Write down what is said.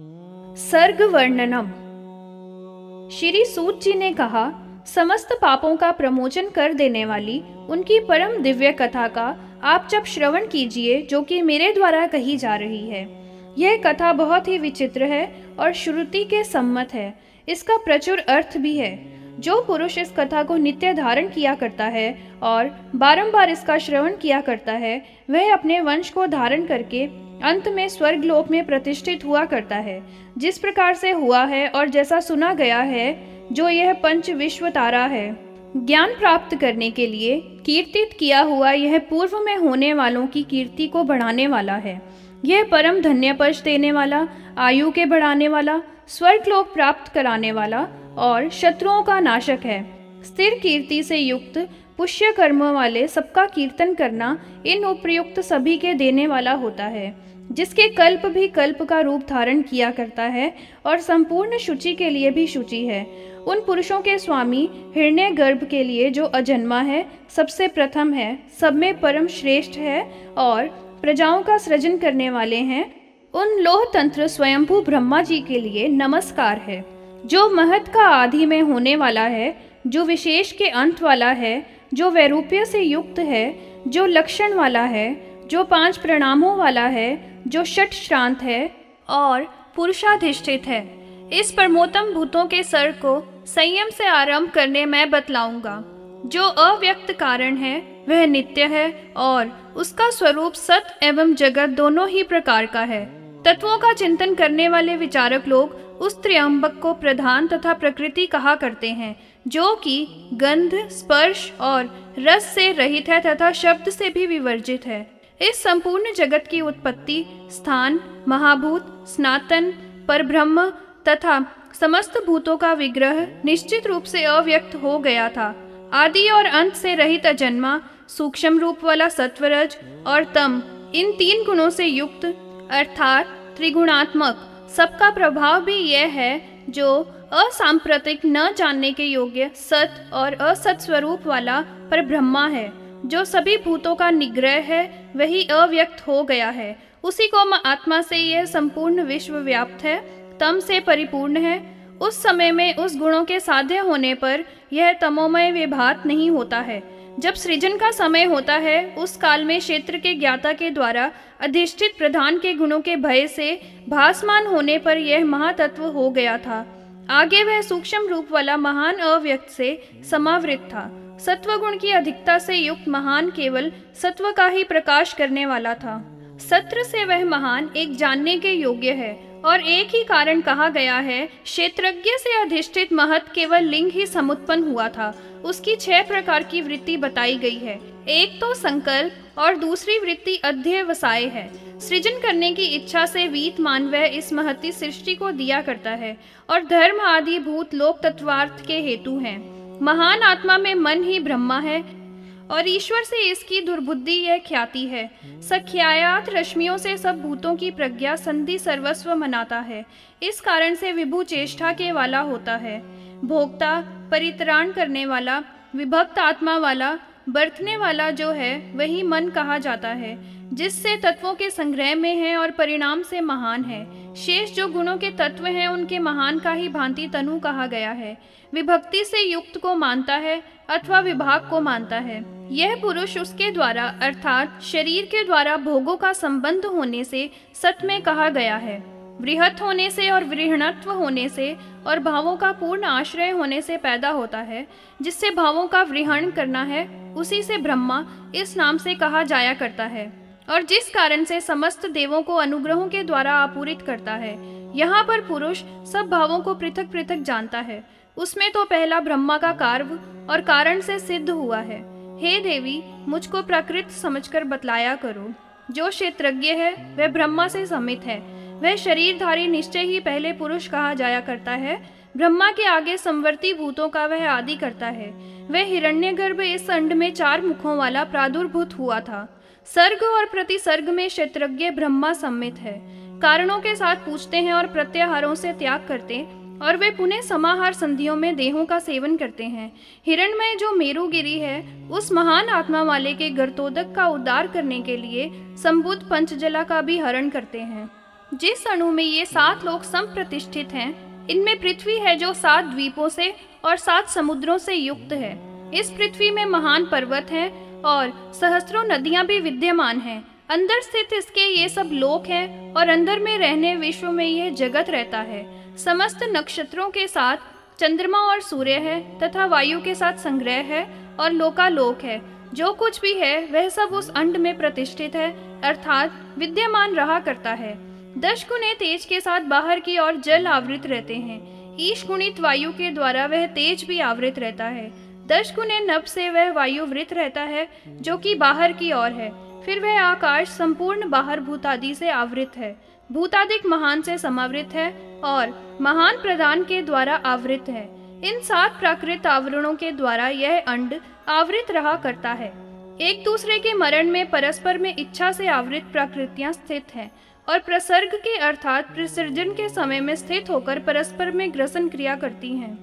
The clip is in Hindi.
सर्ग वर्णनम श्री सूत जी ने कहा, समस्त पापों का प्रमोचन कर देने वाली उनकी परम दिव्य कथा का आप जब श्रवण कीजिए, जो कि मेरे द्वारा कही जा रही है, यह कथा बहुत ही विचित्र है और श्रुति के सम्मत है। इसका प्रचुर अर्थ भी है। जो पुरुष इस कथा को नित्य धारण किया करता है और बारंबार इसका श्रवण किया करता है, वह अपने वंश को धारण करके अंत में स्वर्ग लोक में प्रतिष्ठित हुआ करता है। जिस प्रकार से हुआ है और जैसा सुना गया है, जो यह पंच विश्व तारा है। ज्ञान प्राप्त करने के लिए कीर्तित किया हुआ यह पूर्व में होने वालों की कीर्ति को बढ़ाने वाला है। यह परम धन्य पश देने वाला, आयु के बढ़ाने वाला स्वर्ग लोक प्राप्त कराने वाला और शत्रुओं का नाशक है। स्थिर कीर्ति से युक्त पुष्य कर्म वाले सबका कीर्तन करना इन उपयुक्त सभी के देने वाला होता है, जिसके कल्प भी कल्प का रूप धारण किया करता है और संपूर्ण शुचि के लिए भी शुचि है। उन पुरुषों के स्वामी हिरण्य गर्भ के लिए जो अजन्मा है, सबसे प्रथम है, सब में परम श्रेष्ठ है और प्रजाओं का सृजन करने वाले हैं, उन लोह तंत्र स्वयंभू ब्रह्मा जी के लिए नमस्कार है। जो महत का आदि में होने वाला है, जो विशेष के अंत वाला है जो वैरूप्य से युक्त है, जो लक्षण वाला है, जो पाँच प्रणामों वाला है, जो षट श्रांत है और पुरुषाधिष्ठित है। इस परमोत्तम भूतों के सर को संयम से आरंभ करने मैं बतलाऊँगा। जो अव्यक्त कारण है, वह नित्य है और उसका स्वरूप सत एवं जगत दोनों ही प्रकार का है। तत्वों का चिंतन करने वाले विचारक लोग उस त्र्यंबक को प्रधान तथा प्रकृति कहा करते हैं। जो कि गंध, स्पर्श और रस से रहित है तथा शब्द से भी विवर्जित है। इस संपूर्ण जगत की उत्पत्ति स्थान, महाभूत, स्नातन, परब्रह्म तथा समस्त भूतों का विग्रह निश्चित रूप से अव्यक्त हो गया था। आदि और अंत से रहित अजन्मा सूक्ष्म रूप वाला सत्वरज और तम, इन तीन गुणों से युक्त, अर्थात त्रिगुणात्मक, सबका प्रभाव भी यह है जो असांप्रतिक न जानने के योग्य सत और असत स्वरूप वाला पर ब्रह्मा है, जो सभी भूतों का निग्रह है, वही अव्यक्त हो गया है। उसी को आत्मा से यह संपूर्ण विश्व व्याप्त है, तम से परिपूर्ण है। उस समय में उस गुणों के साध्य होने पर यह तमोमय विभात नहीं होता है। जब सृजन का समय होता है, उस काल में क्षेत्र के ज्ञाता के द्वारा अधिष्ठित प्रधान के गुणों के भय से भासमान होने पर यह महातत्व हो गया था। आगे वह सूक्ष्म रूप वाला महान अव्यक्त से समावृत था। सत्व गुण की अधिकता से युक्त महान केवल सत्व का ही प्रकाश करने वाला था। सत्र से वह महान एक जानने के योग्य है। और एक ही कारण कहा गया है, क्षेत्रज्ञ से अधिष्ठित महत केवल लिंग ही समुत्पन्न हुआ था। उसकी छह प्रकार की वृत्ति बताई गई है। एक तो संकल्प और दूसरी वृत्ति अध्यवसाय है। सृजन करने की इच्छा से वीत मानव इस महती सृष्टि को दिया करता है और धर्म आदि भूत लोक तत्वार्थ के हेतु हैं। महान आत्मा में मन ही ब्रह्मा है और ईश्वर से इसकी दुर्बुद्धि यह ख्याति है। सख्यायात रश्मियों से सब भूतों की प्रज्ञा संधि सर्वस्व मनाता है। इस कारण से विभु चेष्टा के वाला होता है। भोक्ता, परित्राण करने वाला, विभक्त आत्मा वाला, बरतने वाला जो है, वही मन कहा जाता है, जिससे तत्वों के संग्रह में है और परिणाम से महान है। शेष जो गुणों के तत्व हैं, उनके महान का ही भांति तनु कहा गया है। विभक्ति से युक्त को मानता है अथवा विभाग को मानता है। यह पुरुष उसके द्वारा, अर्थात शरीर के द्वारा भोगों का संबंध होने से सत में कहा गया है। वृहत होने से और वृहणत्व होने से और भावों का पूर्ण आश्रय होने से पैदा होता है, जिससे भावों का वृहण करना है, उसी से ब्रह्मा इस नाम से कहा जाया करता है। और जिस कारण से समस्त देवों को अनुग्रहों के द्वारा आपूरित करता है, यहाँ पर पुरुष सब भावों को पृथक पृथक जानता है। उसमें तो पहला ब्रह्मा का कार्य और कारण से सिद्ध हुआ है। हे देवी, मुझको प्रकृत समझकर बतलाया करो। जो क्षेत्रज्ञ है, वह ब्रह्मा से समित है। वह शरीरधारी निश्चय ही पहले पुरुष कहा जाया करता है। ब्रह्मा के आगे संवर्ती भूतों का वह आदि करता है। वह हिरण्यगर्भ इस अंड में चार मुखों वाला प्रादुर्भूत हुआ था। सर्ग और प्रतिसर्ग में क्षेत्रज्ञ ब्रह्मा सम्मित है। कारणों के साथ पूछते हैं और प्रत्याहारों से त्याग करते और वे पुनः समाहार संधियों में देहों का सेवन करते हैं। हिरणमय जो मेरुगिरी है, उस महान आत्मा वाले के गर्तोदक का उद्धार करने के लिए संबुद्ध पंचजला का भी हरण करते हैं। जिस अणु में ये सात लोग संप्रतिष्ठित हैं, इनमें पृथ्वी है जो सात द्वीपों से और सात समुद्रों से युक्त है। इस पृथ्वी में महान पर्वत हैं और सहस्त्रों नदियाँ भी विद्यमान हैं। अंदर स्थित इसके ये सब लोक हैं और अंदर में रहने विश्व में यह जगत रहता है। समस्त नक्षत्रों के साथ चंद्रमा और सूर्य है तथा वायु के साथ संग्रह है और लोकालोक है। जो कुछ भी है, वह सब उस अंड में प्रतिष्ठित है, अर्थात विद्यमान रहा करता है। दश गुणे तेज के साथ बाहर की ओर जल आवृत रहते हैं। ईश गुणित वायु के द्वारा वह तेज भी आवृत रहता है। दश गुणे नभ से वह वायु वृत रहता है, जो कि बाहर की ओर है। फिर वह आकाश संपूर्ण बाहर भूतादि से आवृत है। भूतादिक महान से समावृत है और महान प्रदान के द्वारा आवृत है। इन सात प्राकृत आवरणों के द्वारा यह अंड आवृत रहा करता है। एक दूसरे के मरण में परस्पर में इच्छा से आवृत प्रकृतियाँ स्थित हैं और प्रसर्ग के अर्थात प्रसर्जन के समय में स्थित होकर परस्पर में ग्रसन क्रिया करती हैं।